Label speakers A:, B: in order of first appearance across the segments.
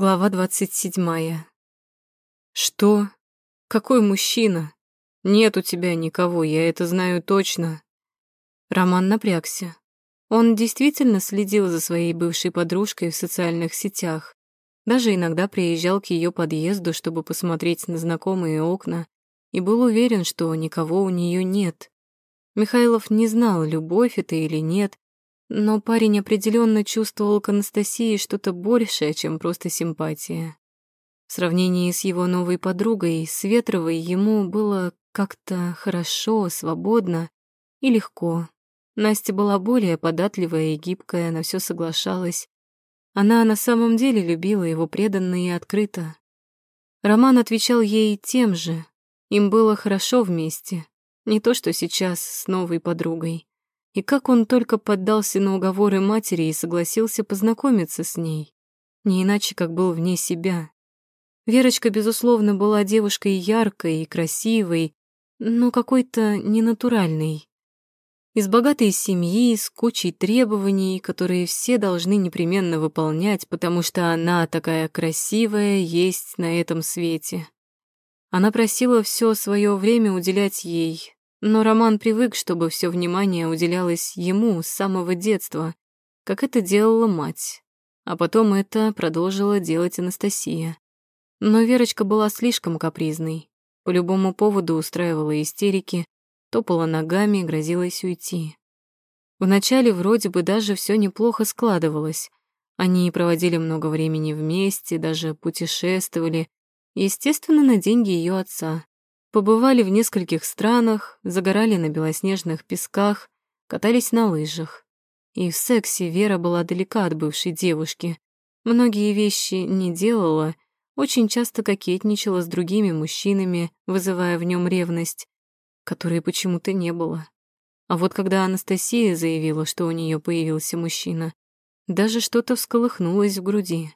A: Глава двадцать седьмая. Что? Какой мужчина? Нет у тебя никого, я это знаю точно. Роман напрягся. Он действительно следил за своей бывшей подружкой в социальных сетях. Даже иногда приезжал к ее подъезду, чтобы посмотреть на знакомые окна, и был уверен, что никого у нее нет. Михайлов не знал, любовь это или нет, но парень определенно чувствовал к Анастасии что-то большее, чем просто симпатия. В сравнении с его новой подругой, Светровой, ему было как-то хорошо, свободно и легко. Настя была более податливая и гибкая, на все соглашалась. Она на самом деле любила его преданно и открыто. Роман отвечал ей тем же. Им было хорошо вместе, не то что сейчас с новой подругой. И как он только поддался на уговоры матери и согласился познакомиться с ней. Не иначе, как был вне себя. Верочка, безусловно, была девушкой яркой и красивой, но какой-то ненатуральной. Из богатой семьи, с кучей требований, которые все должны непременно выполнять, потому что она такая красивая есть на этом свете. Она просила все свое время уделять ей, но Роман привык, чтобы все внимание уделялось ему с самого детства, как это делала мать. А потом это продолжила делать Анастасия. Но Верочка была слишком капризной. По любому поводу устраивала истерики, топала ногами, грозилась уйти. Вначале вроде бы даже все неплохо складывалось. Они проводили много времени вместе, даже путешествовали, естественно, на деньги ее отца. Побывали в нескольких странах, загорали на белоснежных песках, катались на лыжах. И в сексе Вера была далека от бывшей девушки. Многие вещи не делала, очень часто кокетничала с другими мужчинами, вызывая в нем ревность, которой почему-то не было. А вот когда Анастасия заявила, что у нее появился мужчина, даже что-то всколыхнулось в груди.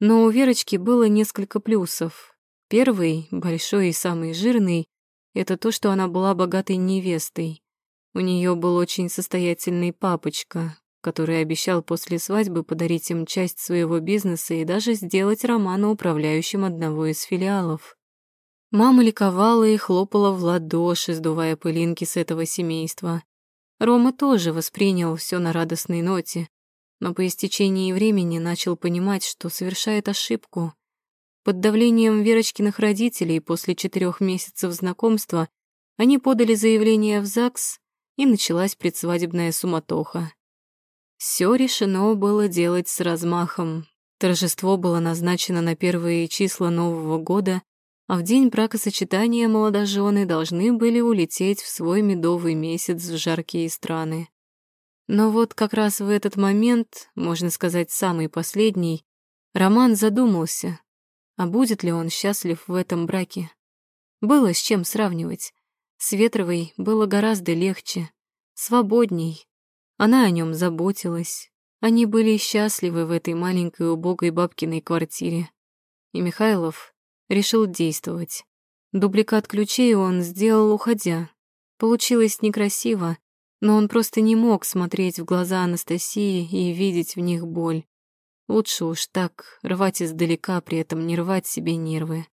A: Но у Верочки было несколько плюсов, Первый, большой и самый жирный, это то, что она была богатой невестой. У нее был очень состоятельный папочка, который обещал после свадьбы подарить им часть своего бизнеса и даже сделать Романа управляющим одного из филиалов. Мама ликовала и хлопала в ладоши, сдувая пылинки с этого семейства. Рома тоже воспринял все на радостной ноте, но по истечении времени начал понимать, что совершает ошибку. Под давлением Верочкиных родителей после четырех месяцев знакомства они подали заявление в ЗАГС, и началась предсвадебная суматоха. Все решено было делать с размахом. Торжество было назначено на первые числа Нового года, а в день бракосочетания молодожены должны были улететь в свой медовый месяц в жаркие страны. Но вот как раз в этот момент, можно сказать, самый последний, Роман задумался, а будет ли он счастлив в этом браке? Было с чем сравнивать. С Ветровой было гораздо легче, свободней. Она о нем заботилась. Они были счастливы в этой маленькой убогой бабкиной квартире. И Михайлов решил действовать. Дубликат ключей он сделал, уходя. Получилось некрасиво, но он просто не мог смотреть в глаза Анастасии и видеть в них боль. Лучше уж так, рвать издалека, при этом не рвать себе нервы.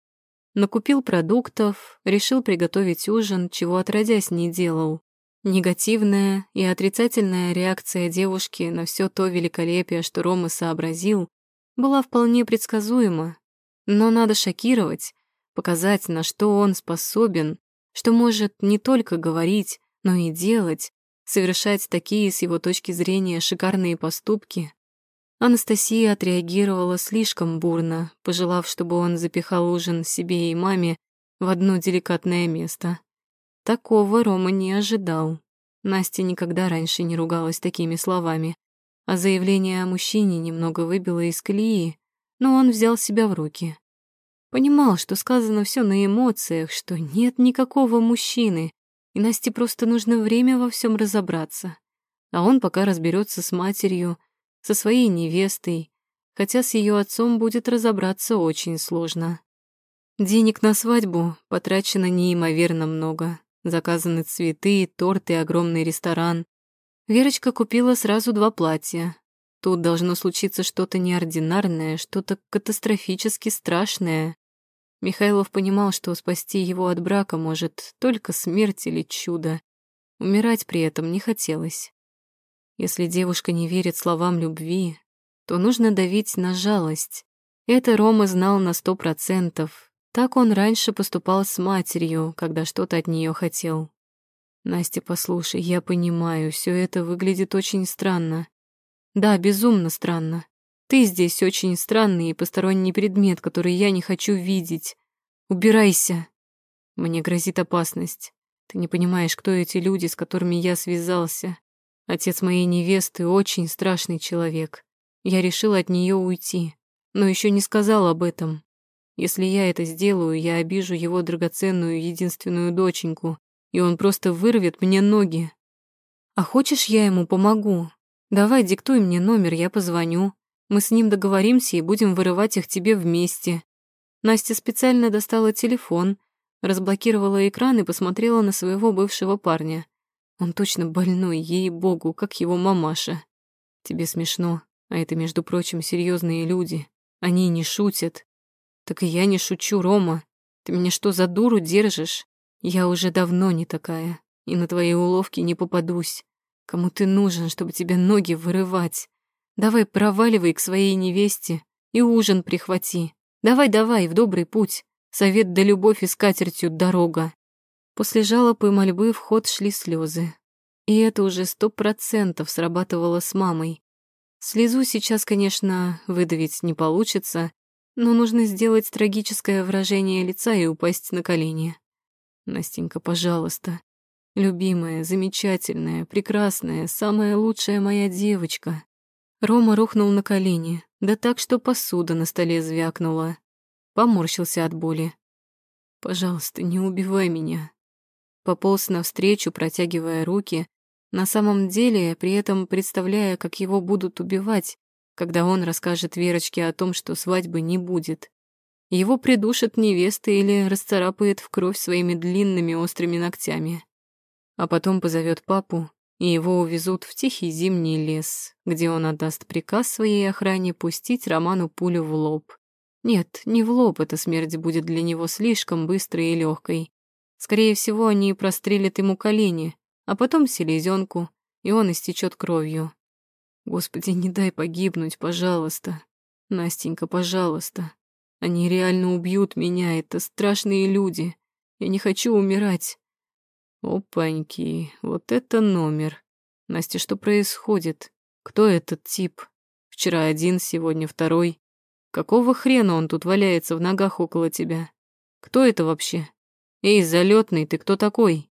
A: Накупил продуктов, решил приготовить ужин, чего отродясь не делал. Негативная и отрицательная реакция девушки на все то великолепие, что Рома сообразил, была вполне предсказуема. Но надо шокировать, показать, на что он способен, что может не только говорить, но и делать, совершать такие, с его точки зрения, шикарные поступки, Анастасия отреагировала слишком бурно, пожелав, чтобы он запихал ужин себе и маме в одно деликатное место. Такого Рома не ожидал. Настя никогда раньше не ругалась такими словами, а заявление о мужчине немного выбило из колеи, но он взял себя в руки. Понимал, что сказано все на эмоциях, что нет никакого мужчины, и Насте просто нужно время во всем разобраться. А он пока разберется с матерью, со своей невестой, хотя с ее отцом будет разобраться очень сложно. Денег на свадьбу потрачено неимоверно много. Заказаны цветы, торт и огромный ресторан. Верочка купила сразу два платья. Тут должно случиться что-то неординарное, что-то катастрофически страшное. Михайлов понимал, что спасти его от брака может только смерть или чудо. Умирать при этом не хотелось. Если девушка не верит словам любви, то нужно давить на жалость. Это Рома знал на сто процентов. Так он раньше поступал с матерью, когда что-то от нее хотел. Настя, послушай, я понимаю, все это выглядит очень странно. Да, безумно странно. Ты здесь очень странный и посторонний предмет, который я не хочу видеть. Убирайся. Мне грозит опасность. Ты не понимаешь, кто эти люди, с которыми я связался. Отец моей невесты очень страшный человек. Я решила от нее уйти, но еще не сказал об этом. Если я это сделаю, я обижу его драгоценную единственную доченьку, и он просто вырвет мне ноги. А хочешь, я ему помогу? Давай диктуй мне номер, я позвоню. Мы с ним договоримся и будем вырывать их тебе вместе. Настя специально достала телефон, разблокировала экран и посмотрела на своего бывшего парня. Он точно больной, ей-богу, как его мамаша. Тебе смешно, а это, между прочим, серьезные люди. Они не шутят. Так и я не шучу, Рома. Ты меня что, за дуру держишь? Я уже давно не такая, и на твои уловки не попадусь. Кому ты нужен, чтобы тебе ноги вырывать? Давай проваливай к своей невесте и ужин прихвати. Давай-давай, в добрый путь. Совет да любовь и скатертью дорога. После жалоб и мольбы в ход шли слезы. И это уже сто процентов срабатывало с мамой. Слезу сейчас, конечно, выдавить не получится, но нужно сделать трагическое выражение лица и упасть на колени. Настенька, пожалуйста. Любимая, замечательная, прекрасная, самая лучшая моя девочка. Рома рухнул на колени, да так, что посуда на столе звякнула. Поморщился от боли. «Пожалуйста, не убивай меня». Пополз навстречу, протягивая руки, на самом деле при этом представляя, как его будут убивать, когда он расскажет Верочке о том, что свадьбы не будет. Его придушат невеста или расцарапает в кровь своими длинными острыми ногтями. А потом позовет папу, и его увезут в тихий зимний лес, где он отдаст приказ своей охране пустить Роману пулю в лоб. Нет, не в лоб эта смерть будет для него слишком быстрой и легкой. Скорее всего, они прострелят ему колени, а потом селезенку, и он истечет кровью. Господи, не дай погибнуть, пожалуйста. Настенька, пожалуйста. Они реально убьют меня, это страшные люди. Я не хочу умирать. Опаньки, вот это номер. Настя, что происходит? Кто этот тип? Вчера один, сегодня второй. Какого хрена он тут валяется в ногах около тебя? Кто это вообще? Эй, залетный, ты кто такой?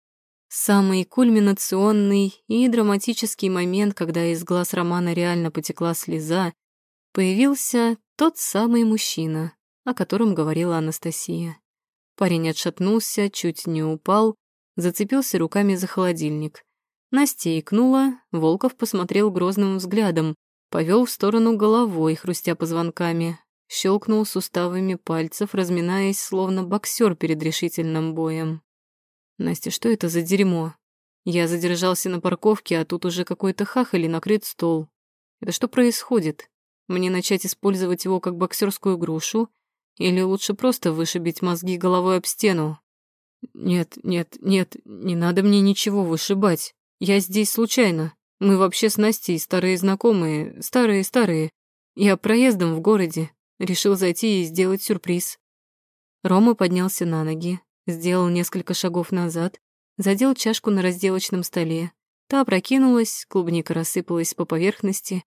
A: Самый кульминационный и драматический момент, когда из глаз Романа реально потекла слеза, появился тот самый мужчина, о котором говорила Анастасия. Парень отшатнулся, чуть не упал, зацепился руками за холодильник. Настя икнула, Волков посмотрел грозным взглядом, повел в сторону головой, хрустя позвонками, щелкнул суставами пальцев, разминаясь, словно боксер перед решительным боем. Настя, что это за дерьмо? Я задержался на парковке, а тут уже какой-то хахаль и накрыт стол. Это что происходит? Мне начать использовать его как боксерскую грушу? Или лучше просто вышибить мозги головой об стену? Нет, нет, нет, не надо мне ничего вышибать. Я здесь случайно. Мы вообще с Настей старые знакомые, старые-старые. Я проездом в городе. Решил зайти и сделать сюрприз. Рома поднялся на ноги, Сделал несколько шагов назад, задел чашку на разделочном столе. Та опрокинулась, клубника рассыпалась по поверхности.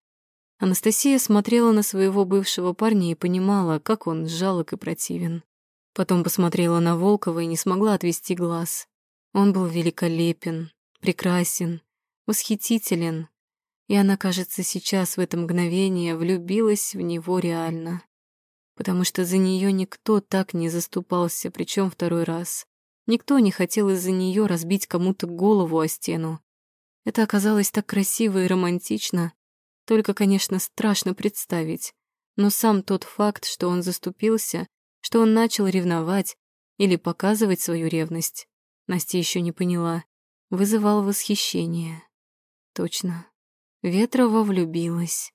A: Анастасия смотрела на своего бывшего парня и понимала, как он жалок и противен. Потом посмотрела на Волкова и не смогла отвести глаз. Он был великолепен, прекрасен, восхитителен. И она, кажется, сейчас в это мгновение влюбилась в него реально потому что за нее никто так не заступался, причем второй раз. Никто не хотел из-за нее разбить кому-то голову о стену. Это оказалось так красиво и романтично, только, конечно, страшно представить. Но сам тот факт, что он заступился, что он начал ревновать или показывать свою ревность, Настя еще не поняла, вызывал восхищение. Точно. Ветрова влюбилась.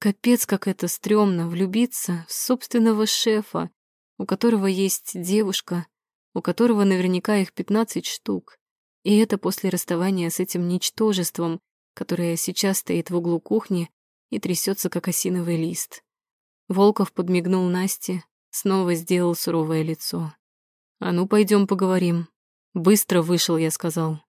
A: Капец, как это стрёмно влюбиться в собственного шефа, у которого есть девушка, у которого наверняка их пятнадцать штук. И это после расставания с этим ничтожеством, которое сейчас стоит в углу кухни и трясется, как осиновый лист. Волков подмигнул Насте, снова сделал суровое лицо. «А ну, пойдем поговорим». «Быстро вышел», я сказал.